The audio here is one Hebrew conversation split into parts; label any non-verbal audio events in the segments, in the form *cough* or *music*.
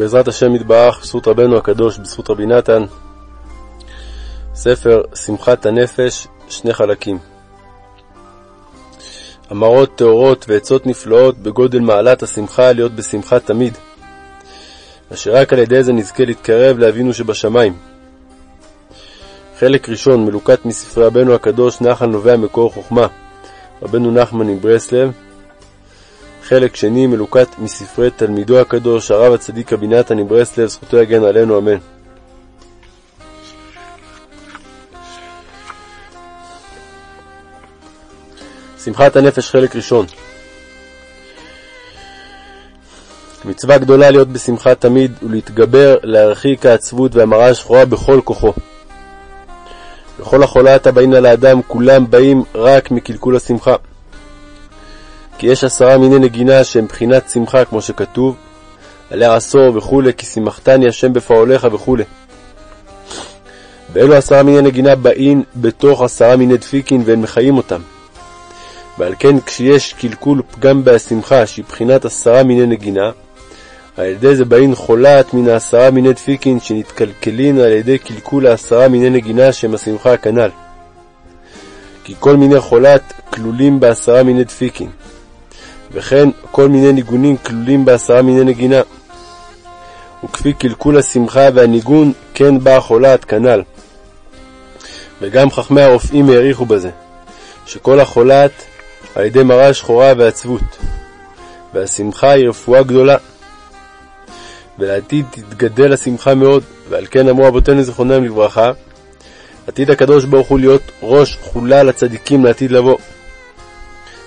בעזרת השם יתברך, בזכות רבנו הקדוש, בזכות רבי נתן, ספר שמחת הנפש, שני חלקים. אמרות טהורות ועצות נפלאות בגודל מעלת השמחה להיות בשמחה תמיד, אשר רק על ידי זה נזכה להתקרב לאבינו שבשמיים. חלק ראשון מלוקט מספרי רבנו הקדוש נחל נובע מקור חוכמה, רבנו נחמן מברסלב, חלק שני מלוקט מספרי תלמידו הקדוש, הרב הצדיק רבי נתן מברסלב, זכותו יגן עלינו, אמן. שמחת הנפש חלק ראשון מצווה גדולה להיות בשמחה תמיד ולהתגבר להרחיק העצבות והמראה השחורה בכל כוחו. וכל החולת הבאים על האדם כולם באים רק מקלקול השמחה. כי יש עשרה מיני נגינה שהם בחינת שמחה, כמו שכתוב, עלי עשור וכולי, כי שימחתני השם בפעוליך וכולי. ואלו עשרה מיני נגינה באים בתוך עשרה מיני דפיקין והם מחיים אותם. ועל כן כשיש קלקול פגם בהשמחה שהיא בחינת עשרה מיני נגינה, על ידי זה באים חולאת מן העשרה מיני דפיקין שנתקלקלין על ידי קלקול העשרה מיני נגינה שהם השמחה הכנ"ל. כי כל מיני חולת כלולים בעשרה מיני דפיקין. וכן כל מיני ניגונים כלולים בעשרה מיני נגינה. וכפי קלקול השמחה והניגון, כן באה חולת כנ"ל. וגם חכמי הרופאים העריכו בזה, שכל החולת על ידי מראה שחורה ועצבות, והשמחה היא רפואה גדולה. ולעתיד תתגדל השמחה מאוד, ועל כן אמרו אבותינו זיכרונם לברכה, עתיד הקדוש ברוך הוא להיות ראש חולה לצדיקים לעתיד לבוא.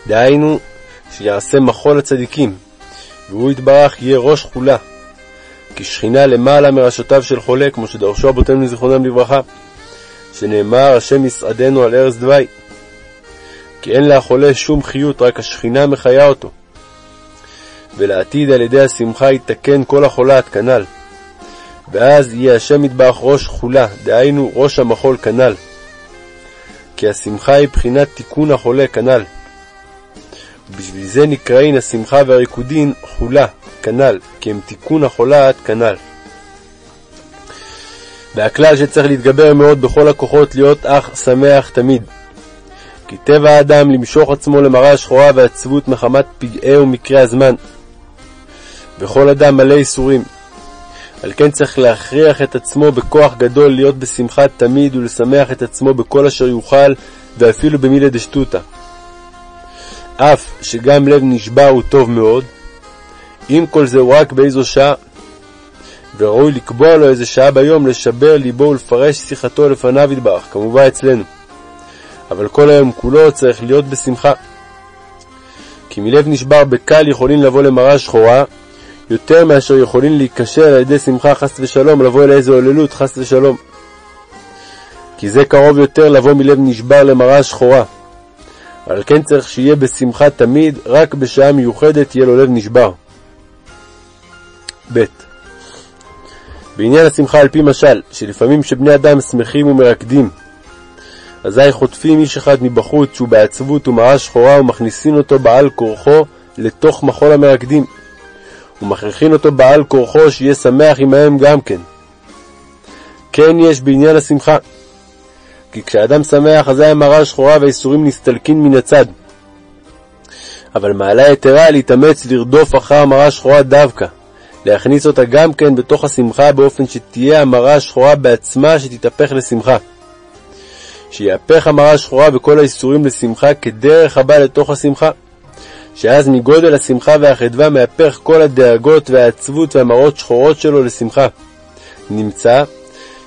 דהיינו, שיעשה מחול לצדיקים, והוא יתברך יהיה ראש חולה, כי שכינה למעלה מראשותיו של חולה, כמו שדרשו אבותינו זיכרונם לברכה, שנאמר השם יסעדנו על ארז דווי. כי אין לחולה שום חיות, רק השכינה מחיה אותו. ולעתיד על ידי השמחה יתקן כל החולת כנ"ל. ואז יהיה השם יתברך ראש חולה, דהיינו ראש המחול כנ"ל. כי השמחה היא בחינת תיקון החולה כנ"ל. ובשביל זה נקראין השמחה והריקודין חולה, כנ"ל, כי הם תיקון החולת כנ"ל. והכלל שצריך להתגבר מאוד בכל הכוחות להיות אך שמח תמיד. כי טבע האדם למשוך עצמו למראה השחורה ועצבות מחמת פגעי ומקרי הזמן. וכל אדם מלא ייסורים. על כן צריך להכריח את עצמו בכוח גדול להיות בשמחה תמיד ולשמח את עצמו בכל אשר יוכל ואפילו במילי דשטותא. אף שגם לב נשבר הוא טוב מאוד, עם כל זה הוא רק באיזו שעה, וראוי לקבוע לו איזה שעה ביום לשבר ליבו ולפרש שיחתו לפניו יתברך, כמובן אצלנו. אבל כל היום כולו צריך להיות בשמחה. כי מלב נשבר בקל יכולים לבוא למראה שחורה, יותר מאשר יכולים להיכשל על ידי שמחה חס ושלום, לבוא אל איזו עוללות חס ושלום. כי זה קרוב יותר לבוא מלב נשבר למראה שחורה. על כן צריך שיהיה בשמחה תמיד, רק בשעה מיוחדת יהיה לו לב נשבר. ב. בעניין השמחה על פי משל, שלפעמים שבני אדם שמחים ומרקדים, אזי חוטפים איש אחד מבחוץ שהוא בעצבות ומראה שחורה ומכניסין אותו בעל כורחו לתוך מחול המרקדים, ומכריחין אותו בעל כורחו שיהיה שמח עמהם גם כן. כן יש בעניין השמחה, כי כשאדם שמח אזי המראה השחורה והאיסורים נסתלקין מן הצד. אבל מעלה יתרה להתאמץ לרדוף אחר המראה השחורה דווקא, להכניס אותה גם כן בתוך השמחה באופן שתהיה המראה השחורה בעצמה שתתהפך לשמחה. שיהפך המראה השחורה וכל האיסורים לשמחה כדרך הבא לתוך השמחה. שאז מגודל השמחה והחדווה מהפך כל הדאגות והעצבות והמראות שחורות שלו לשמחה. נמצא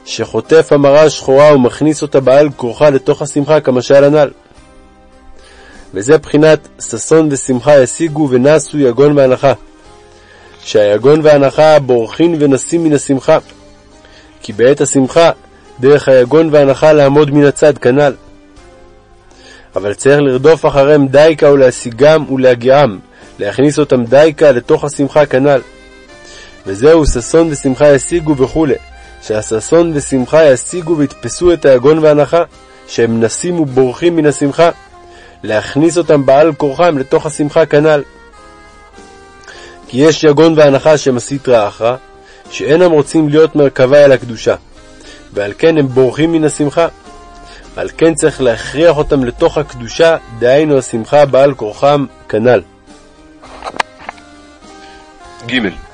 שחוטף המראה השחורה ומכניס אותה בעל כורחה לתוך השמחה כמשל הנ"ל. וזה בחינת ששון ושמחה ישיגו ונסו יגון והנחה. שהיגון והנחה בורחין ונסים מן השמחה. כי בעת השמחה דרך היגון והנחה לעמוד מן הצד כנ"ל. אבל צריך לרדוף אחריהם דייקה ולהשיגם ולהגיעם, להכניס אותם דייקה לתוך השמחה כנ"ל. וזהו ששון ושמחה ישיגו וכו', שהששון ושמחה ישיגו ויתפסו את היגון והנחה, שהם נסים ובורחים מן השמחה, להכניס אותם בעל כורחם לתוך השמחה כנ"ל. כי יש יגון והנחה שהם הסיטרא אחרא, שאינם רוצים להיות מרכבה אל הקדושה, ועל כן הם בורחים מן השמחה. על כן צריך להכריח אותם לתוך הקדושה, דהיינו השמחה בעל כורחם כנ"ל. ג.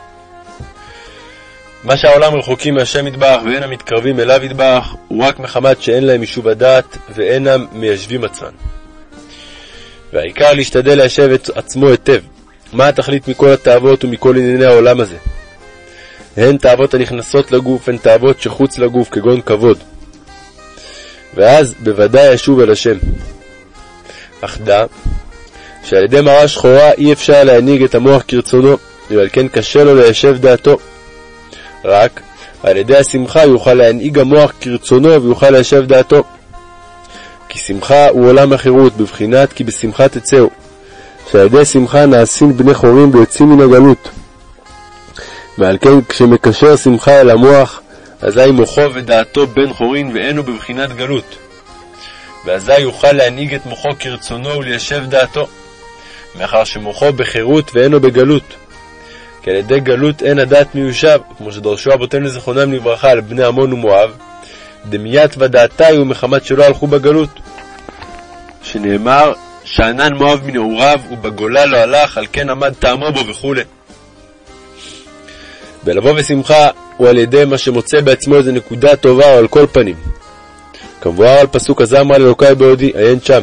מה שהעולם רחוקים מהשם יתברך ואינם מתקרבים אליו יתברך, הוא רק מחמת שאין להם יישוב הדעת ואינם מיישבים עצמם. והעיקר להשתדל ליישב את עצמו היטב. מה התכלית מכל התאוות ומכל ענייני העולם הזה? הן תאוות הנכנסות לגוף, הן תאוות שחוץ לגוף, כגון כבוד. ואז בוודאי ישוב אל השם. אך דע שעל ידי מראה שחורה אי אפשר להנהיג את המוח כרצונו, ועל כן קשה לו ליישב דעתו. רק על ידי השמחה יוכל להנהיג המוח כרצונו ויוכל ליישב דעתו. כי שמחה הוא עולם החירות, בבחינת כי בשמחה תצאו, שעל ידי שמחה נעשים בני חורים ויוצאים מן הגלות. ועל כן כשמקשר שמחה אל המוח, אזי מוחו ודעתו בן חורין ואינו בבחינת גלות. ואזי יוכל להנהיג את מוחו כרצונו וליישב דעתו, מאחר שמוחו בחירות ואינו בגלות. כי על ידי גלות אין הדעת מיושב, כמו שדרשו אבותינו זיכרונם לברכה על בני עמון ומואב, דמיית ודעתי ומחמת שלא הלכו בגלות. שנאמר, שאנן מואב מנעוריו ובגולה לא הלך, על כן עמד טעמו בו וכו'. ולבוא בשמחה הוא על ידי מה שמוצא בעצמו איזה נקודה טובה או על כל פנים. כמבואר על פסוק הזמרה לאלוקי בעודי, עיין שם.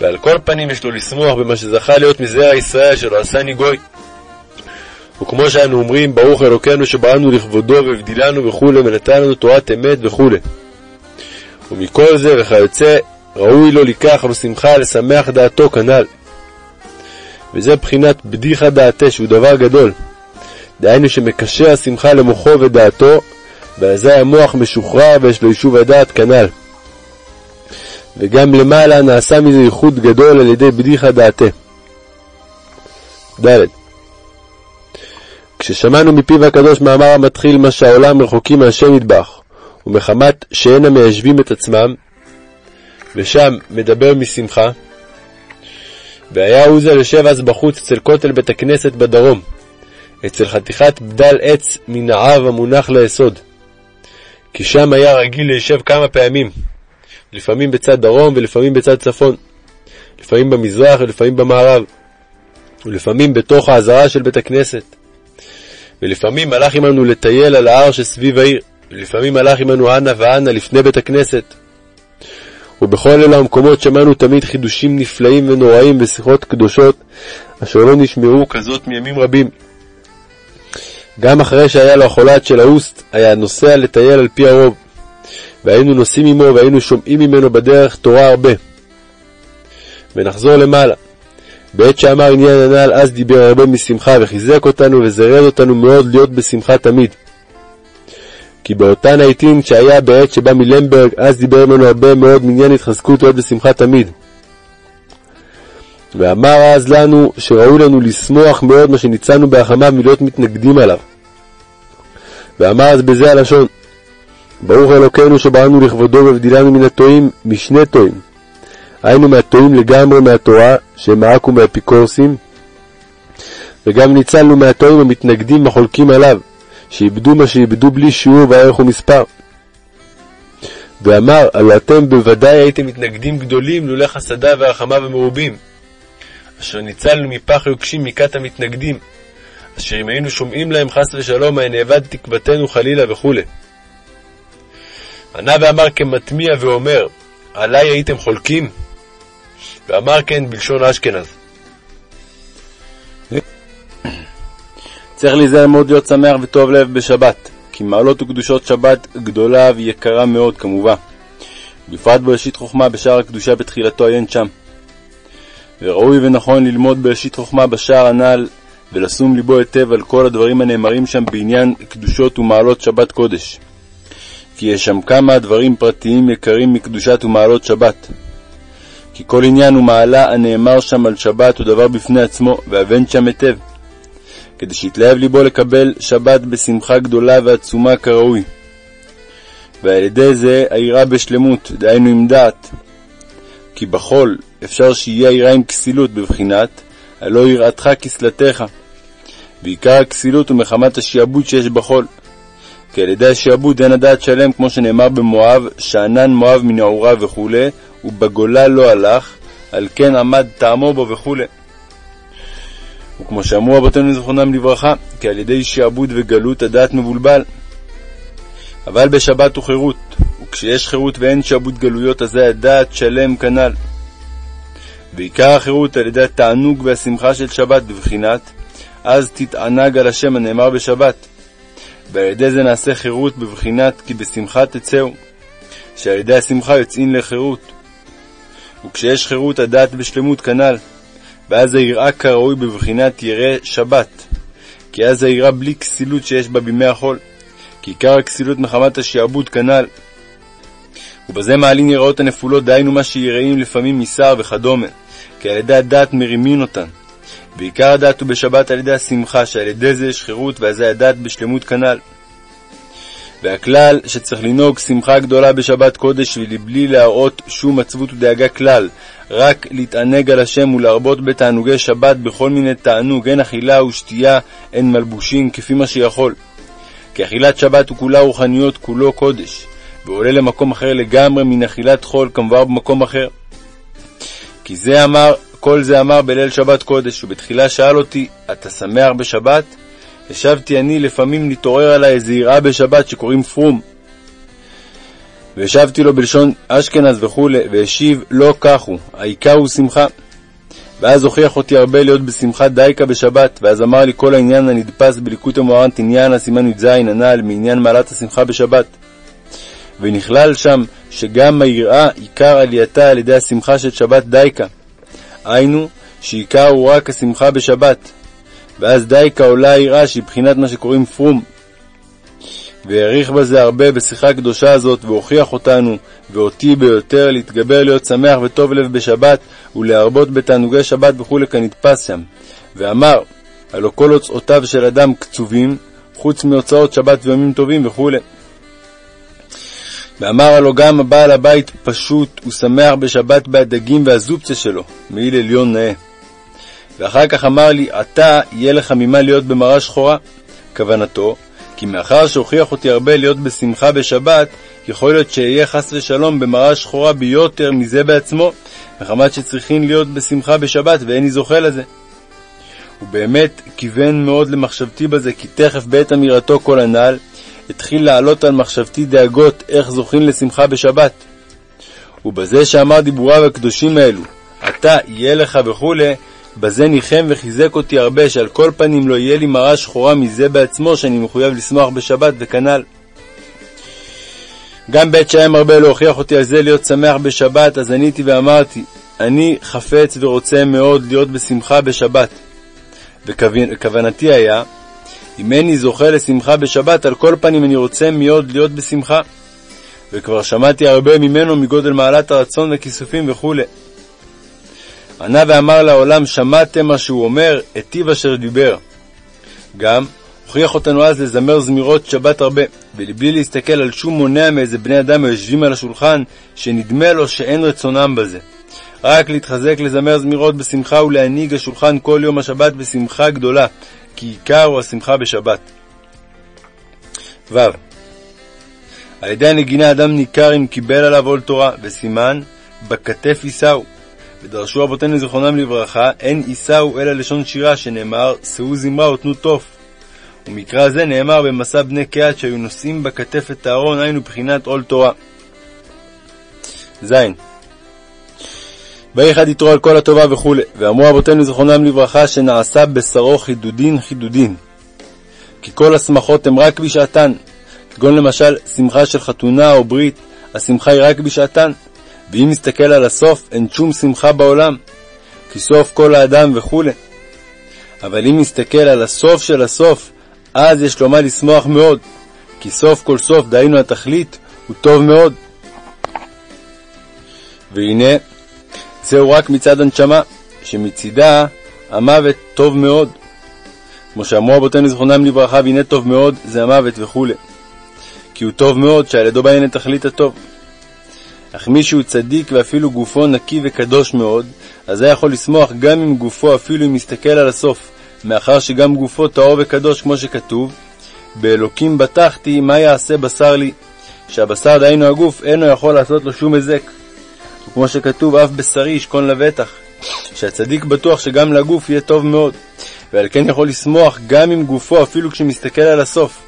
ועל כל פנים יש לו לשמוח במה שזכה להיות מזרע ישראל שלא עשני גוי. וכמו שאנו אומרים, ברוך אלוקינו שבראנו לכבודו והבדילנו וכולי, ונתן לנו תורת אמת וכולי. ומכל זה וכיוצא, ראוי לו לקח לו שמחה לשמח דעתו כנ"ל. וזה בחינת בדיחה דעתה, שהוא דבר גדול. דהיינו שמקשר השמחה למוחו ודעתו, ואזי המוח משוחרר ויש לו יישוב הדעת כנ"ל. וגם למעלה נעשה מזה ייחוד גדול על ידי בדיחה דעתה. ד. כששמענו מפיו הקדוש מאמר המתחיל מה שהעולם רחוקים מהשם נדבך, ומחמת שאין המיישבים את עצמם, ושם מדבר משמחה, והיה עוזה יושב אז בחוץ אצל כותל בית הכנסת בדרום, אצל חתיכת בדל עץ מנעב המונח ליסוד, כי שם היה רגיל לישב כמה פעמים, לפעמים בצד דרום ולפעמים בצד צפון, לפעמים במזרח ולפעמים במערב, ולפעמים בתוך העזרה של בית הכנסת. ולפעמים הלך עמנו לטייל על ההר שסביב העיר, ולפעמים הלך עמנו אנה ואנה לפני בית הכנסת. ובכל אלה המקומות שמענו תמיד חידושים נפלאים ונוראים ושיחות קדושות, אשר לא נשמעו כזאת מימים רבים. גם אחרי שהיה לו החולת של האוסט, היה נוסע לטייל על פי הרוב, והיינו נוסעים עמו והיינו שומעים ממנו בדרך תורה הרבה. ונחזור למעלה. בעת שאמר עניין הנ"ל, אז דיבר הרבה משמחה, וחיזק אותנו וזרז אותנו מאוד להיות בשמחה תמיד. כי באותן העתים שהיה בעת שבא מלמברג, אז דיבר ממנו הרבה מאוד מעניין התחזקות להיות בשמחה תמיד. ואמר אז לנו שראוי לנו לשמוח מאוד מה שניצלנו בהחמיו מלהיות מתנגדים עליו. ואמר אז בזה הלשון, ברוך אלוקינו שבראנו לכבודו והבדילנו מן הטועים משני טועים. היינו מהטועים לגמרי מהתורה, שהם מעכו מהאפיקורסים, וגם ניצלנו מהטועים המתנגדים החולקים עליו, שאיבדו מה שאיבדו בלי שיעור וערך ומספר. ואמר, הלא אתם בוודאי הייתם מתנגדים גדולים לולא חסדה והרחמה ומרובים, אשר ניצלנו מפח יוקשים מכת המתנגדים, אשר אם היינו שומעים להם חס ושלום, היה נאבד תקוותנו חלילה וכו'. ענה ואמר כמטמיע ואומר, עלי הייתם חולקים? ואמר כן בלשון אשכנז. צריך להיזהר מאוד להיות שמח וטוב לב בשבת, כי מעלות וקדושות שבת גדולה ויקרה מאוד כמובן. בפרט בראשית חוכמה בשער הקדושה בתחילתו עיין שם. וראוי ונכון ללמוד בראשית חוכמה בשער הנ"ל, ולשום ליבו היטב על כל הדברים הנאמרים שם בעניין קדושות ומעלות שבת קודש. כי יש שם כמה דברים פרטיים יקרים מקדושת ומעלות שבת. כי כל עניין ומעלה הנאמר שם על שבת הוא דבר בפני עצמו, והבן שם היטב. כדי שיתלהב ליבו לקבל שבת בשמחה גדולה ועצומה כראוי. ועל ידי זה היראה בשלמות, דהיינו עם דעת. כי בחול אפשר שיהיה היראה עם כסילות בבחינת הלא יראתך כסלתך, ועיקר הכסילות הוא מחמת השעבוד שיש בחול. כי על ידי השעבוד אין הדעת שלם, כמו שנאמר במואב, שאנן מואב מנעוריו וכו', ובגולה לא הלך, על כן עמד טעמו בו וכו'. וכמו שאמרו אבותינו זכרונם לברכה, כי על ידי שעבוד וגלות הדעת מבולבל. אבל בשבת הוא חירות, וכשיש חירות ואין שעבוד גלויות, אזי הדעת שלם כנ"ל. ועיקר החירות על ידי התענוג והשמחה של שבת בבחינת אז תתענג על השם הנאמר בשבת. ועל ידי זה נעשה חירות בבחינת כי בשמחה תצאו, שעל ידי השמחה יוצאים לחירות. וכשיש חירות הדעת בשלמות כנ"ל, ואז היראה כראוי בבחינת ירא שבת, כי אז היראה בלי כסילות שיש בה בימי החול, כי עיקר הכסילות מחמת השעבוד כנ"ל. ובזה מעלים יראות הנפולות, דהיינו מה שיראים לפעמים משר וכדומה, כי על ידי הדעת מרימין אותן. ועיקר הדעת הוא בשבת על ידי השמחה, שעל ידי זה יש חירות, ואזי הדעת בשלמות כנ"ל. והכלל שצריך לנהוג שמחה גדולה בשבת קודש ולבלי להראות שום עצבות ודאגה כלל, רק להתענג על השם ולהרבות בתענוגי שבת בכל מיני תענוג, הן אכילה ושתייה, הן מלבושים, כפי מה שיכול. כי אכילת שבת הוא כולה רוחניות, כולו קודש, ועולה למקום אחר לגמרי מן אכילת חול, כמובן במקום אחר. כי זה אמר, כל זה אמר בליל שבת קודש, ובתחילה שאל אותי, אתה שמח בשבת? ישבתי אני לפעמים להתעורר עלי איזה יראה בשבת שקוראים פרום. והשבתי לו בלשון אשכנז וכו', והשיב לא כך הוא, העיקר הוא שמחה. ואז הוכיח אותי הרבה להיות בשמחה דייקה בשבת, ואז אמר לי כל העניין הנדפס בליקוטי מוהר"ן תניאנה סימן י"ז הנ"ל מעניין מעלת השמחה בשבת. ונכלל שם שגם היראה עיקר עלייתה על ידי השמחה של שבת דייקה. היינו, שעיקר הוא רק השמחה בשבת, ואז דייקה עולה היראה שהיא בחינת מה שקוראים פרום. והעריך בזה הרבה בשיחה הקדושה הזאת, והוכיח אותנו, ואותי ביותר, להתגבר להיות שמח וטוב לב בשבת, ולהרבות בתענוגי שבת וכולי כנתפס שם. ואמר, הלא כל הוצאותיו של אדם קצובים, חוץ מהוצאות שבת וימים טובים וכולי. ואמר הלא גם הבעל הבית פשוט ושמח בשבת בהדגים והזופצה שלו, מעיל עליון נאה. ואחר כך אמר לי, עתה יהיה לך ממה להיות במראה שחורה. כוונתו, כי מאחר שהוכיח אותי הרבה להיות בשמחה בשבת, יכול להיות שאהיה חס ושלום במראה שחורה ביותר מזה בעצמו, מחמת שצריכים להיות בשמחה בשבת ואיני זוכה לזה. הוא באמת כיוון מאוד למחשבתי בזה, כי תכף בעת אמירתו כל הנ"ל, התחיל לעלות על מחשבתי דאגות איך זוכים לשמחה בשבת. ובזה שאמר דיבוריו הקדושים האלו, אתה יהיה לך וכולי, בזה ניחם וחיזק אותי הרבה, שעל כל פנים לא יהיה לי מראה שחורה מזה בעצמו, שאני מחויב לשמוח בשבת, וכנ"ל. גם בעת שהיה מרבה להוכיח אותי על זה להיות שמח בשבת, אז עניתי ואמרתי, אני חפץ ורוצה מאוד להיות בשמחה בשבת. וכוונתי היה, אם איני זוכה לשמחה בשבת, על כל פנים אני רוצה מאוד להיות בשמחה. וכבר שמעתי הרבה ממנו מגודל מעלת הרצון וכיסופים וכולי. ענה ואמר לעולם, שמעתם מה שהוא אומר, היטיב אשר דיבר. גם הוכיח אותנו אז לזמר זמירות שבת הרבה, ולבלי להסתכל על שום מונע מאיזה בני אדם היושבים על השולחן, שנדמה לו שאין רצונם בזה. רק להתחזק לזמר זמירות בשמחה ולהנהיג השולחן כל יום השבת בשמחה גדולה, כי עיקר הוא השמחה בשבת. ו. על ידי הנגינה אדם ניכר אם קיבל עליו עול תורה, וסימן, בכתף יישאו. ודרשו אבותינו זיכרונם לברכה, אין יישאו אלא לשון שירה, שנאמר, שאו זמרה ותנו תוף. ומקרא זה נאמר במסע בני קהת שהיו נושאים בכתף את הארון, היינו בחינת עול תורה. ז. ויחד יתרו על כל הטובה וכו', ואמרו אבותינו זיכרונם לברכה שנעשה בשרו חידודין חידודין. כי כל השמחות הן רק בשעתן, כגון למשל שמחה של חתונה או ברית, השמחה היא רק בשעתן, ואם נסתכל על הסוף, אין שום שמחה בעולם, כי סוף כל האדם וכו'. אבל אם נסתכל על הסוף של הסוף, אז יש לו מה לשמוח מאוד, כי סוף כל סוף, דהיינו התכלית, הוא טוב מאוד. והנה, זהו רק מצד הנשמה, שמצידה המוות טוב מאוד. כמו שאמרו אבותינו זכרונם לברכה, והנה טוב מאוד זה המוות וכו'. כי הוא טוב מאוד, שעל ידו בהן תכלית הטוב. אך מי שהוא צדיק ואפילו גופו נקי וקדוש מאוד, אז היה יכול לשמוח גם עם גופו אפילו אם יסתכל על הסוף, מאחר שגם גופו טהור וקדוש, כמו שכתוב, באלוקים בטחתי, מה יעשה בשר לי? שהבשר, דהיינו הגוף, אינו יכול לעשות לו שום היזק. וכמו שכתוב, אף בשרי ישכון לבטח, שהצדיק בטוח שגם לגוף יהיה טוב מאוד, ועל כן יכול לשמוח גם עם גופו, אפילו כשמסתכל על הסוף.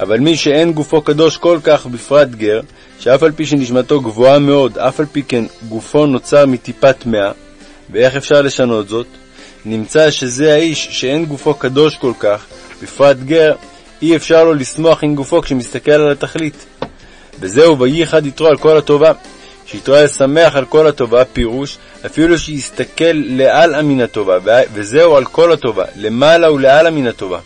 אבל מי שאין גופו קדוש כל כך, בפרט גר, שאף על פי שנשמתו גבוהה מאוד, אף על פי כן גופו נוצר מטיפה טמאה, ואיך אפשר לשנות זאת? נמצא שזה האיש שאין גופו קדוש כל כך, בפרט גר, אי אפשר לו לשמוח עם גופו כשמסתכל על התכלית. וזהו וייחד יתרו על כל הטובה. שיתרו היה שמח על כל הטובה, פירוש, אפילו שיסתכל לאל מן הטובה, וזהו על כל הטובה, למעלה ולאלה מן הטובה.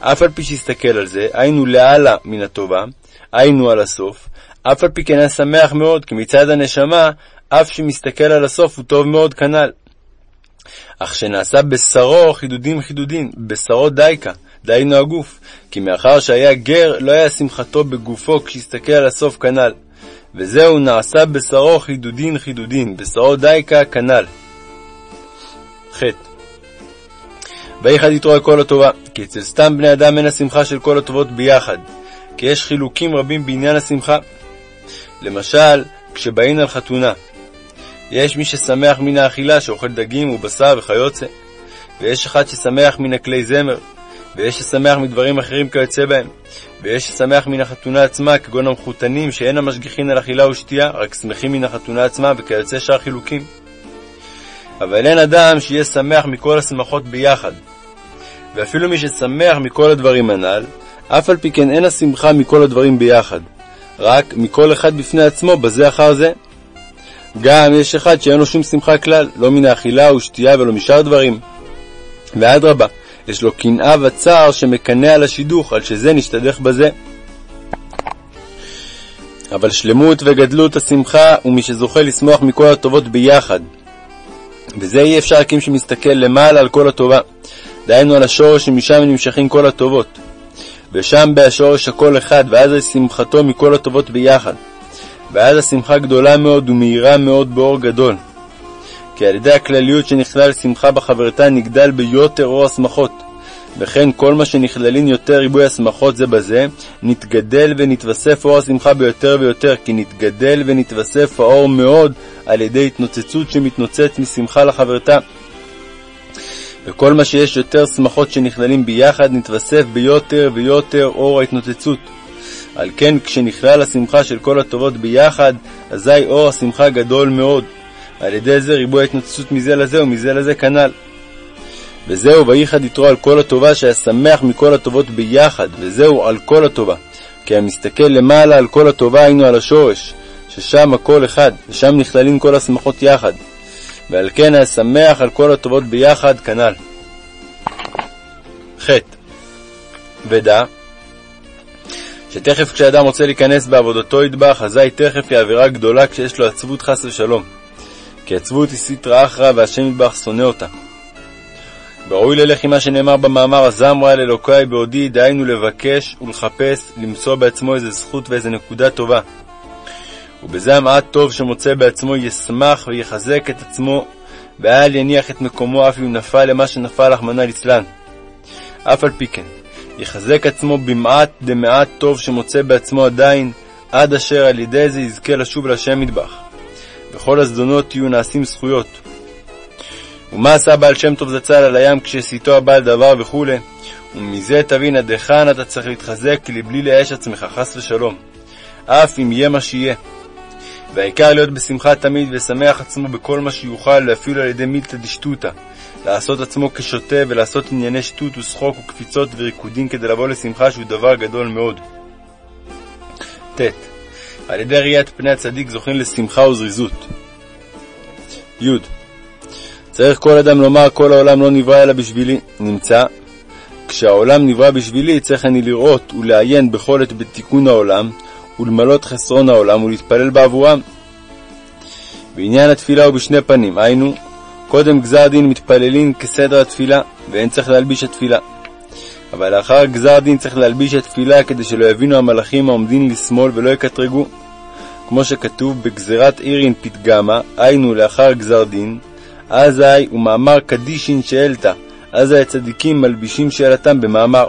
אף על פי שיסתכל על זה, היינו לאלה מן הטובה, היינו על הסוף, אף על פי כן היה שמח מאוד, כי מצד הנשמה, אף שמסתכל על הסוף הוא טוב מאוד כנ"ל. אך שנעשה בשרו חידודים חידודים, בשרו דייקה, דהיינו הגוף, כי מאחר שהיה גר, לא היה שמחתו בגופו כשהסתכל על הסוף כנ"ל. וזהו נעשה בשרו חידודין חידודין, בשרו דייקה כנ"ל. ח. ויחד יתרו על כל הטובה, כי אצל סתם בני אדם אין השמחה של כל הטובות ביחד, כי יש חילוקים רבים בעניין השמחה. למשל, כשבאים על חתונה, יש מי ששמח מן האכילה, שאוכל דגים ובשר וכיוצא, ויש אחד ששמח מן הכלי זמר, ויש ששמח מדברים אחרים כיוצא בהם, ויש ששמח מן החתונה עצמה, כגון המחותנים, שאין המשגיחין על אכילה ושתייה, רק שמחים מן החתונה עצמה, וכיוצא שאר חילוקים. אבל אין אדם שיהיה שמח מכל השמחות ביחד. ואפילו מי ששמח מכל הדברים הנ"ל, אף על פי כן אין השמחה מכל הדברים ביחד, רק מכל אחד בפני עצמו, בזה אחר זה. גם יש אחד שאין לו שום שמחה כלל, לא מן האכילה ושתייה ולא משאר דברים. ואדרבה, יש לו קנאה וצער שמקנא על השידוך, על שזה נשתדך בזה. אבל שלמות וגדלות השמחה הוא מי שזוכה לשמוח מכל הטובות ביחד. וזה אי אפשר רק אם שמסתכל למעלה על כל הטובה, דהיינו על השורש שמשם נמשכים כל הטובות. ושם בהשורש הכל אחד, ואז שמחתו מכל הטובות ביחד. ואז השמחה גדולה מאוד ומהירה מאוד באור גדול. כי על ידי הכלליות שנכלל שמחה בחברתה נגדל ביותר אור השמחות. וכן כל מה שנכללין יותר ריבוי השמחות זה בזה, נתגדל ונתווסף אור השמחה ביותר ויותר, כי נתגדל ונתווסף האור מאוד על ידי התנוצצות שמתנוצץ משמחה לחברתה. וכל מה שיש יותר שמחות שנכללים ביחד, נתווסף ביותר ויותר אור ההתנוצצות. על כן, כשנכלל השמחה של כל הטובות ביחד, אזי אור השמחה גדול מאוד. על ידי זה ריבוי ההתנוצצות מזה לזה ומזה לזה כנ"ל. וזהו וייחד יתרו על כל הטובה שהיה שמח מכל הטובות ביחד, וזהו על כל הטובה. כי המסתכל למעלה על כל הטובה היינו על השורש, ששם הכל אחד, ושם נכללים כל השמחות יחד. ועל כן היה שמח על כל הטובות ביחד כנ"ל. ח. ודע שתכף כשאדם רוצה להיכנס בעבודתו ידבח, אזי תכף היא עבירה גדולה כשיש לו עצבות חס ושלום. כי עצבות היא סטרא אחרא והשם ידבח שונא אותה. וראוי ללך עם מה שנאמר במאמר הזמרה אל אלוקי בעודי, דהיינו לבקש ולחפש, למצוא בעצמו איזה זכות ואיזה נקודה טובה. ובזה המעט טוב שמוצא בעצמו ישמח ויחזק את עצמו, ואל יניח את מקומו אף אם נפל למה שנפל, רחמנא ליצלן. אף על פי כן, יחזק עצמו במעט דמעט טוב שמוצא בעצמו עדיין, עד אשר על ידי זה יזכה לשוב להשם מטבח. וכל הזדונות יהיו נעשים זכויות. ומה עשה בעל שם טוב זצ"ל על הים כשסיתו הבעל דבר וכו', ומזה תבין עד היכן אתה צריך להתחזק לבלי לייאש עצמך, חס ושלום, אף אם יהיה מה שיהיה. והעיקר להיות בשמחה תמיד ושמח עצמו בכל מה שיוכל, ואפילו על ידי מילתא דשטותא, לעשות עצמו כשוטה ולעשות ענייני שטות ושחוק וקפיצות וריקודים כדי לבוא לשמחה שהוא דבר גדול מאוד. ט. על ידי ראיית פני הצדיק זוכים לשמחה וזריזות. י. צריך כל אדם לומר כל העולם לא נברא אלא בשבילי. נמצא כשהעולם נברא בשבילי צריך אני לראות ולעיין בכל עת בתיקון העולם ולמלות חסרון העולם ולהתפלל בעבורם. בעניין התפילה הוא בשני פנים, היינו, קודם גזר דין מתפללים כסדר התפילה, ואין צריך להלביש התפילה. אבל לאחר גזר דין צריך להלביש התפילה כדי שלא יבינו המלאכים העומדים לשמאל ולא יקטרגו. כמו שכתוב בגזירת עירין פתגמה, היינו לאחר גזר דין, אזי ומאמר קדישין שאלתא, אזי הצדיקים מלבישים שאלתם במאמר.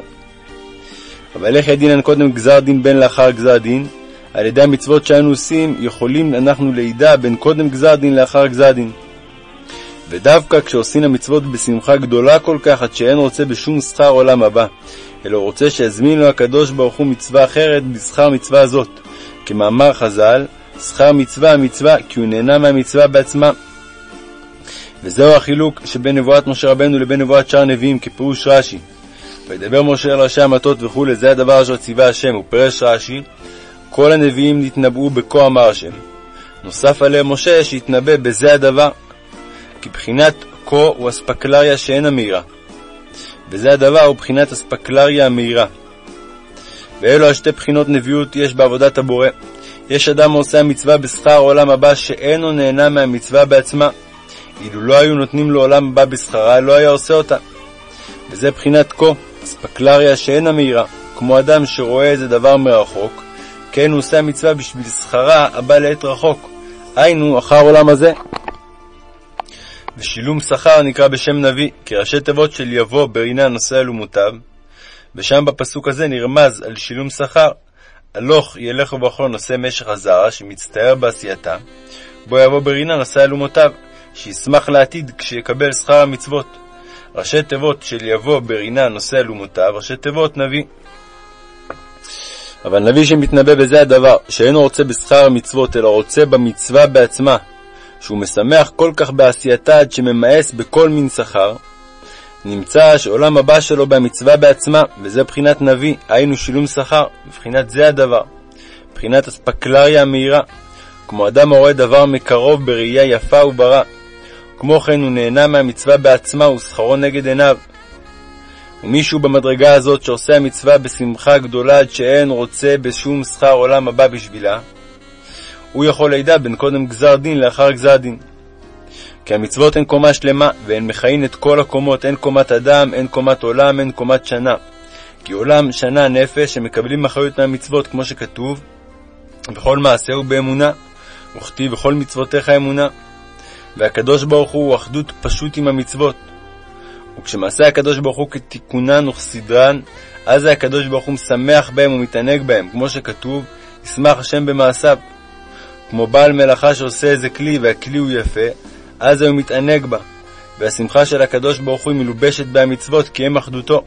אבל איך ידינן קודם גזר דין בין לאחר גזר דין? על ידי המצוות שאנו עושים, יכולים אנחנו לידע בין קודם גזר דין לאחר גזר דין. ודווקא כשעושים המצוות בשמחה גדולה כל כך, עד שאין רוצה בשום שכר עולם הבא, אלא רוצה שיזמין לו הקדוש ברוך הוא מצווה אחרת בשכר מצווה זאת. כמאמר חז"ל, שכר מצווה המצווה, כי הוא נהנה מהמצווה בעצמה. וזהו החילוק שבין נבואת משה רבנו לבין נבואת שאר נביאים, כפירוש רש"י. וידבר משה על ראשי המטות וכולי, זה הדבר אשר ציווה השם, ופרש רש"י, כל הנביאים נתנבאו בכה אמר השם. נוסף עליהם משה שהתנבא בזה הדבר, כי בחינת כה הוא אספקלריה שאינה מהירה, וזה הדבר הוא בחינת אספקלריה המהירה. ואלו השתי בחינות נביאות יש בעבודת הבורא. יש אדם העושה המצווה בשכר עולם הבא שאינו נהנה מהמצווה בעצמה. אילו לא היו נותנים לו עולם הבא בשכרה, לא היה עושה אותה. וזה בחינת כה, אספקלריה שאינה מהירה, כמו אדם שרואה איזה דבר מרחוק, כן הוא עושה המצווה בשביל שכרה הבא לעת רחוק, היינו אחר עולם הזה. ושילום שכר נקרא בשם נביא, כראשי תיבות של יבוא ברינה נושא אלומותיו, ושם בפסוק הזה נרמז על שילום שכר, הלוך ילך ובכל נושא משך הזרע, שמצטער בעשייתה, בו יבוא ברינה נושא אלומותיו, שישמח לעתיד כשיקבל שכר המצוות. ראשי תיבות של יבוא ברינה נושא אלומותיו, ראשי תיבות נביא. אבל נביא שמתנבא בזה הדבר, שאינו רוצה בשכר המצוות, אלא רוצה במצווה בעצמה, שהוא משמח כל כך בעשייתה עד שממאס בכל מין שכר, נמצא שעולם הבא שלו במצווה בעצמה, וזה בחינת נביא, היינו שילום שכר, בבחינת זה הדבר, בחינת אספקלריה המהירה, כמו אדם הרואה דבר מקרוב בראייה יפה וברא, כמו כן הוא נהנה מהמצווה בעצמה ושכרו נגד עיניו. ומישהו במדרגה הזאת שעושה המצווה בשמחה גדולה עד שאין רוצה בשום שכר עולם הבא בשבילה, הוא יכול לידע בין קודם גזר דין לאחר גזר דין. כי המצוות הן קומה שלמה, והן מכהן את כל הקומות, הן קומת אדם, הן קומת עולם, הן קומת שנה. כי עולם, שנה, נפש, הם מקבלים אחריות מהמצוות, כמו שכתוב, בכל מעשהו באמונה, וכתיב בכל מצוותיך אמונה. והקדוש ברוך הוא אחדות פשוט עם המצוות. וכשמעשה הקדוש ברוך הוא כתיקונן וכסדרן, אז הקדוש ברוך הוא משמח בהם ומתענג בהם, כמו שכתוב, ישמח השם במעשיו. כמו בעל מלאכה שעושה איזה כלי והכלי הוא יפה, אז הוא מתענג בה, והשמחה של הקדוש ברוך הוא מלובשת בהמצוות כי הם אחדותו.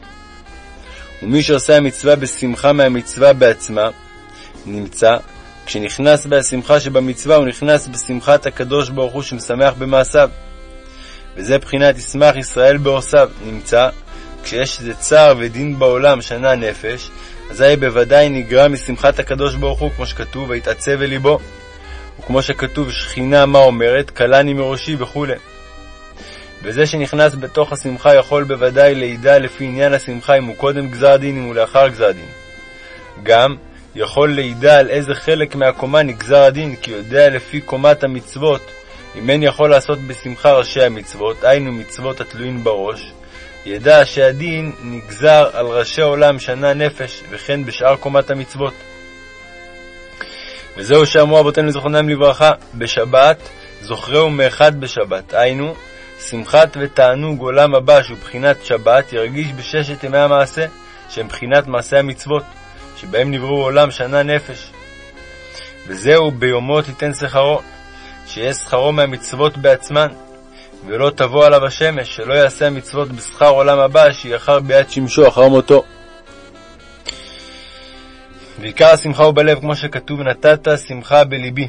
ומי שעושה המצווה בשמחה מהמצווה בעצמה, נמצא כשנכנס בה השמחה שבמצווה, הוא נכנס בשמחת הקדוש ברוך הוא שמשמח במעשיו. וזה בחינת ישמח ישראל בעושיו, נמצא כשיש איזה צער ודין בעולם שנה נפש, אזי בוודאי נגרע משמחת הקדוש ברוך הוא, כמו שכתוב, ויתעצב אל ליבו. וכמו שכתוב, שכינה מה אומרת, קלני מראשי וכו'. וזה שנכנס בתוך השמחה יכול בוודאי לידע לפי עניין השמחה אם הוא קודם גזר דין, אם הוא לאחר גזר דין. גם יכול לידע על איזה חלק מהקומה נגזר הדין, כי יודע לפי קומת המצוות, אם אין יכול לעשות בשמחה ראשי המצוות, היינו מצוות התלויים בראש, ידע שהדין נגזר על ראשי עולם שנה נפש, וכן בשאר קומת המצוות. וזהו שאמרו אבותינו זכרונם לברכה, בשבת זוכרהו מאחד בשבת, היינו, שמחת ותענוג עולם הבא שהוא בחינת שבת, ירגיש בששת ימי המעשה, שהם בחינת מעשה המצוות, שבהם נבראו עולם שנה נפש. וזהו ביומו תיתן שכרו, שיהיה שכרו מהמצוות בעצמן, ולא תבוא עליו השמש, שלא יעשה המצוות בשכר עולם הבא, שיחר ביד שמשו אחר מותו. ועיקר השמחה הוא בלב, כמו שכתוב, נתת שמחה בלבי.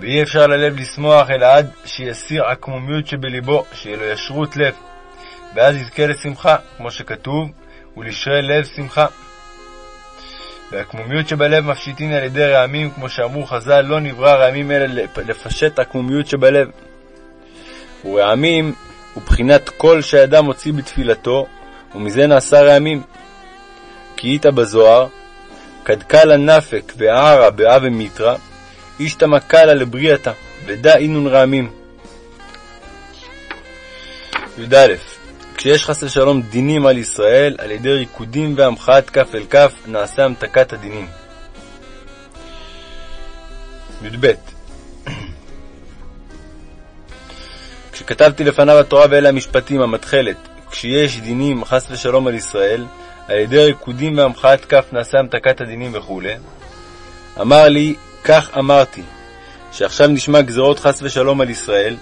ואי אפשר ללב לשמוח, אלא עד שיסיר עקמומיות שבלבו, שיהיה לו ישרות לב, ואז יזכה לשמחה, כמו שכתוב, ולשרי לב שמחה. והעקמומיות שבלב מפשיטין על ידי רעמים, כמו שאמרו חז"ל, לא נברא רעמים אלא לפשט עקמומיות שבלב. ורעמים הוא בחינת קול שהאדם מוציא בתפילתו, ומזה נעשה רעמים. כי איתה בזוהר, קדקלה נפק וערה באה ומיתרא, אישתא מקלה לבריאתה, ודא אינון רעמים. י"א כשיש חס ושלום דינים על ישראל, על ידי ריקודים והמחאת כף אל כף, נעשה המתקת הדינים. י"ב *clears throat* כשכתבתי לפניו התורה ואלה המשפטים, המתחלת, כשיש דינים חס ושלום על ישראל, על ידי ריקודים והמחאת כף נעשה המתקת הדינים וכו', אמר לי, כך אמרתי, שעכשיו נשמע גזרות חס ושלום על ישראל,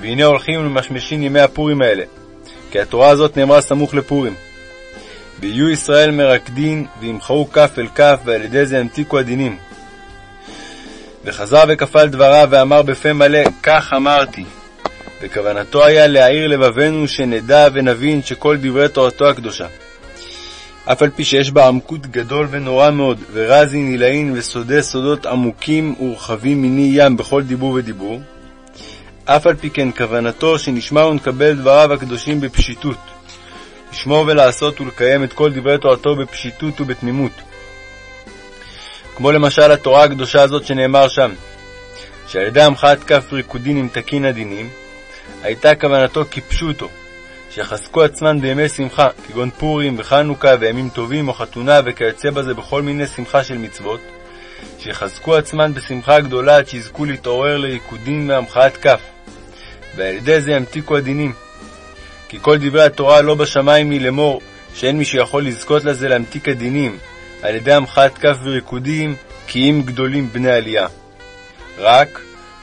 והנה הולכים וממשמשין ימי הפורים האלה, כי התורה הזאת נאמרה סמוך לפורים. ויהיו ישראל מרקדין, וימחאו כף אל כף, ועל ידי זה ימתיקו הדינים. וחזר וכפל דבריו, ואמר בפה מלא, כך אמרתי. וכוונתו היה להעיר לבבנו, שנדע ונבין שכל דברי תורתו הקדושה. אף על פי שיש בה עמקות גדול ונורא מאוד, ורזין עילאין וסודי סודות עמוקים ורחבים מיני ים בכל דיבור ודיבור, אף על פי כן כוונתו שנשמע ונקבל דבריו הקדושים בפשיטות, לשמור ולעשות ולקיים את כל דברי תורתו בפשיטות ובתמימות. כמו למשל התורה הקדושה הזאת שנאמר שם, שעל ידי המחאת כף ריקודין עם תקין הדינים, הייתה כוונתו כפשוטו, שיחזקו עצמן בימי שמחה, כגון פורים וחנוכה וימים טובים או חתונה וכיוצא בזה בכל מיני שמחה של מצוות, שיחזקו עצמן בשמחה גדולה עד שיזכו להתעורר לריקודים והמחאת כף, ועל ידי זה ימתיקו הדינים. כי כל דברי התורה לא בשמיים היא לאמור, שאין מי שיכול לזכות לזה להמתיק הדינים, על ידי המחאת כף וריקודים, כי אם גדולים בני עלייה. רק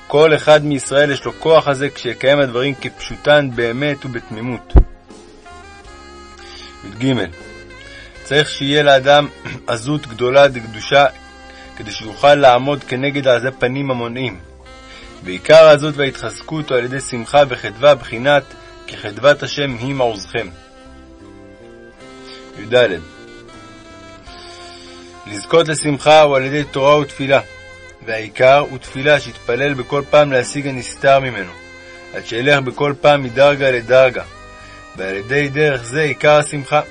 כל אחד מישראל יש לו כוח הזה כשיקיים הדברים כפשוטן באמת ובתמימות. י"ג צריך שיהיה לאדם *clears throat* עזות גדולה דקדושה כדי שיוכל לעמוד כנגד עזי פנים המונעים. ועיקר העזות וההתחזקות הוא על ידי שמחה וחדווה בחינת כי השם היא מעוזכם. י"ד לזכות לשמחה הוא על ידי תורה ותפילה, והעיקר הוא תפילה שיתפלל בכל פעם להשיג הנסתר ממנו, עד שילך בכל פעם מדרגה לדרגה, ועל ידי דרך זה עיקר השמחה.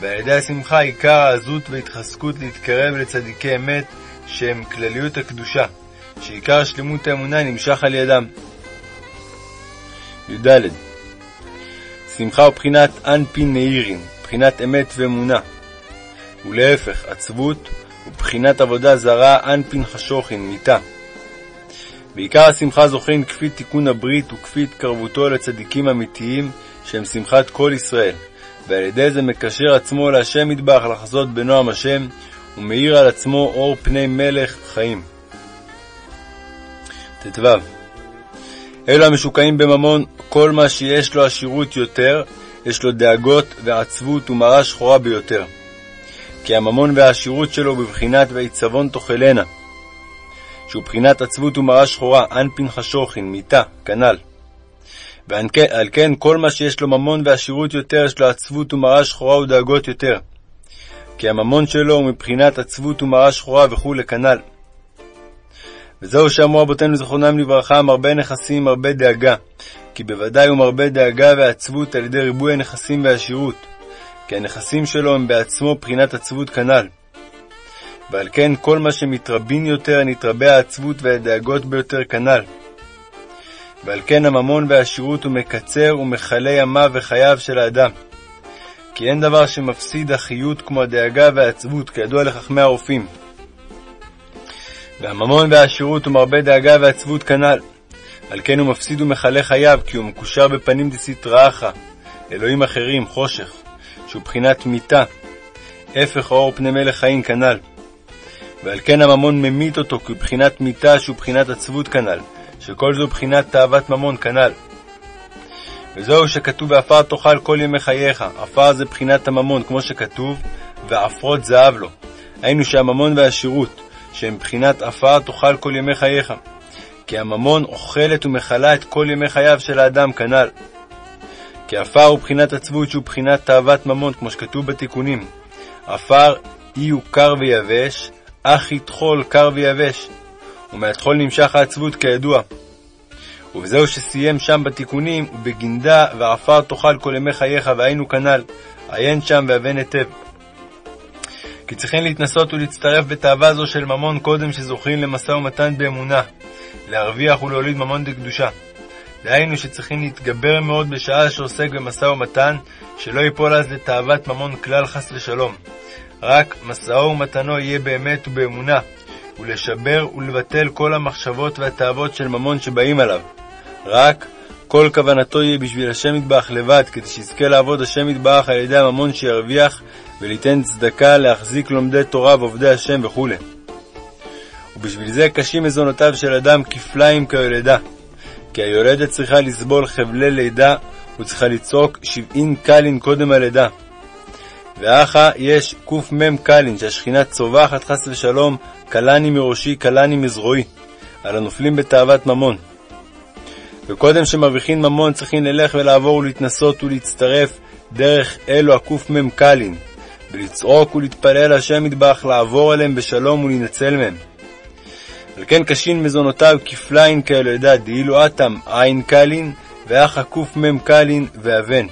ועל ידי השמחה עיקר העזות וההתחזקות להתקרב לצדיקי אמת, שהם כלליות הקדושה, שעיקר שלמות האמונה נמשך על ידם. י"ד שמחה הוא בחינת אנפין נאירין, בחינת אמת ואמונה. ולהפך, עצבות הוא בחינת עבודה זרה, אנפין חשוכין, מיתה. בעיקר השמחה זוכין כפי תיקון הברית וכפי התקרבותו לצדיקים אמיתיים, שהם שמחת כל ישראל, ועל ידי זה מקשר עצמו להשם מטבח לחזות בנועם השם, ומאיר על עצמו אור פני מלך חיים. ט"ו אלו המשוקעים בממון, כל מה שיש לו עשירות יותר, יש לו דאגות ועצבות ומראה שחורה ביותר. כי הממון והעשירות שלו בבחינת ויצבון תאכלנה, שהוא בחינת עצבות ומראה שחורה, אנפין חשוכין, מיתה, כנ"ל. ועל כן כל מה שיש לו ממון ועשירות יותר, יש לו עצבות ומראה שחורה ודאגות יותר. כי הממון שלו הוא מבחינת עצבות ומראה שחורה וכו' כנ"ל. וזהו שאמרו רבותינו זכרונם לברכה, מרבה נכסים, מרבה דאגה. כי בוודאי הוא מרבה דאגה ועצבות על ידי ריבוי הנכסים והעשירות. כי הנכסים שלו הם בעצמו בחינת עצבות כנ"ל. ועל כן כל מה שמתרבין יותר, נתרבה העצבות והדאגות ביותר כנ"ל. ועל כן הממון והעשירות הוא מקצר ומכלה ימיו וחייו של האדם. כי אין דבר שמפסיד החיות כמו הדאגה והעצבות, כידוע לחכמי הרופאים. והממון והעשירות הוא מרבה דאגה ועצבות כנ"ל. על כן הוא מפסיד ומכלה חייו, כי הוא מקושר בפנים דסתרא אחא, אלוהים אחרים, חושך, שהוא בחינת מיתה, הפך האור פני מלך חיים כנ"ל. ועל כן הממון ממית אותו, כי הוא בחינת מיתה שהוא בחינת עצבות כנ"ל, שכל זו בחינת תאוות ממון כנ"ל. וזהו שכתוב ועפר תאכל כל ימי חייך, עפר זה בחינת הממון, כמו שכתוב, ועפרות זהב לו. היינו שהממון והעשירות, שהם בחינת עפר תאכל כל ימי חייך. כי הממון אוכלת ומכלה את כל ימי חייו של האדם כנ"ל. כי עפר הוא בחינת עצבות שהוא בחינת תאוות ממון, כמו שכתוב בתיקונים. עפר אי הוא קר ויבש, אך יטחול קר ויבש. ומהטחול נמשך העצבות כידוע. ובזהו שסיים שם בתיקונים, ובגנדה ועפר תאכל כל ימי חייך, והיינו כנ"ל, עיין שם והבן היטב. כי צריכים להתנסות ולהצטרף בתאווה זו של ממון קודם שזוכים למשא ומתן באמונה, להרוויח ולהוליד ממון דקדושה. דהיינו שצריכים להתגבר מאוד בשעה שעוסק במשא ומתן, שלא ייפול אז לתאוות ממון כלל חס ושלום. רק משאו ומתנו יהיה באמת ובאמונה, ולשבר ולבטל כל המחשבות והתאוות של ממון שבאים עליו. רק וכל כוונתו יהיה בשביל השם יתברך לבד, כדי שיזכה לעבוד השם יתברך על ידי הממון שירוויח, וליתן צדקה להחזיק לומדי תורה ועובדי השם וכו'. ובשביל זה קשים מזונותיו של אדם כפליים כיולדה. כי היולדת צריכה לסבול חבלי לידה, וצריכה לצעוק שבעין קלין קודם הלידה. ואחא יש קמ קלין, שהשכינה צווחת חס ושלום, קלני מראשי, קלני מזרועי, על הנופלים בתאוות ממון. וקודם שמרוויחין ממון צריכין ללך ולעבור ולהתנסות ולהצטרף דרך אלו הקמ קלין, ולצעוק ולהתפלל השם מטבח לעבור עליהם בשלום ולהינצל מהם. על כן קשין מזונותיו כפליים ידע דאילו אטם עין קלין, ואחא קמ קלין ואבן.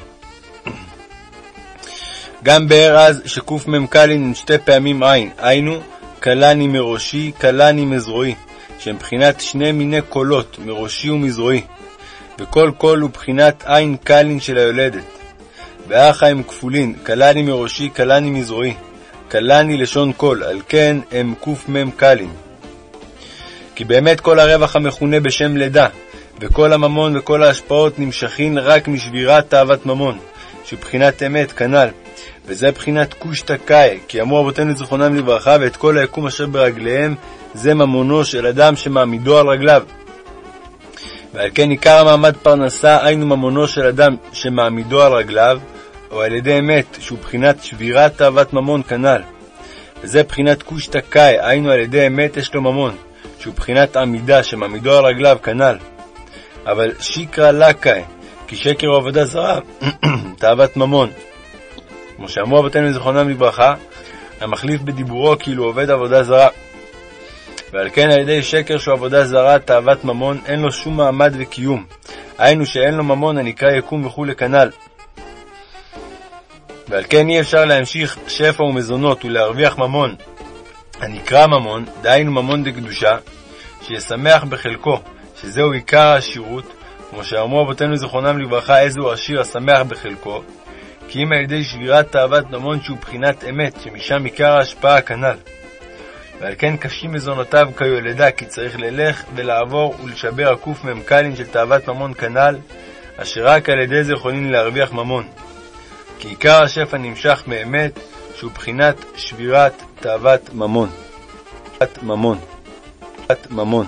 *clears throat* גם באר אז שקמ קלין הן שתי פעמים עין, היינו, קלני מראשי, קלני מזרועי, שהם בחינת שני מיני קולות, מראשי ומזרועי, וכל קול הוא בחינת עין קלין של היולדת. ואחא הם כפולין, קלני מראשי, קלני מזרועי, קלני לשון קול, על כן הם קמ קלין. כי באמת כל הרווח המכונה בשם לידה, וכל הממון וכל ההשפעות נמשכין רק משבירת תאוות ממון, שבחינת אמת, כנ"ל. וזה בחינת קושטא קאי, כי אמרו אבותינו זיכרונם לברכה, ואת כל היקום אשר ברגליהם, זה ממונו של אדם שמעמידו על רגליו. ועל כן עיקר המעמד פרנסה, היינו ממונו של אדם שמעמידו על רגליו, או על ידי אמת, שהוא בחינת שבירת תאוות ממון כנ"ל. וזה בחינת קושטא קאי, היינו על ידי אמת יש לו ממון, שהוא בחינת עמידה שמעמידו על רגליו כנ"ל. אבל שיקרא לקאי, כי שקר הוא עבודה זרה, *clears throat* תאוות ממון. כמו שאמרו אבותינו זיכרונם לברכה, המחליף בדיבורו כאילו עובד עבודה זרה. ועל כן על ידי שקר שהוא עבודה זרה, תאוות ממון, אין לו שום מעמד וקיום. היינו שאין לו ממון הנקרא יקום וכולי כנ"ל. ועל כן אי אפשר להמשיך שפע ומזונות ולהרוויח ממון הנקרא ממון, דהיינו ממון דקדושה, שישמח בחלקו, שזהו עיקר העשירות, כמו שאמרו אבותינו זיכרונם לברכה, איזהו עשיר השמח בחלקו, כי אם על ידי שבירת תאוות ממון שהוא בחינת אמת, שמשם עיקר ההשפעה כנ"ל. ועל כן קשים מזונותיו כיולדה, כי צריך ללך ולעבור ולשבר הקמ"קלין של תאוות ממון כנ"ל, אשר רק על ידי זה יכולים להרוויח ממון. כי עיקר השפע נמשך מאמת, שהוא בחינת שבירת תאוות ממון. ממון. ממון.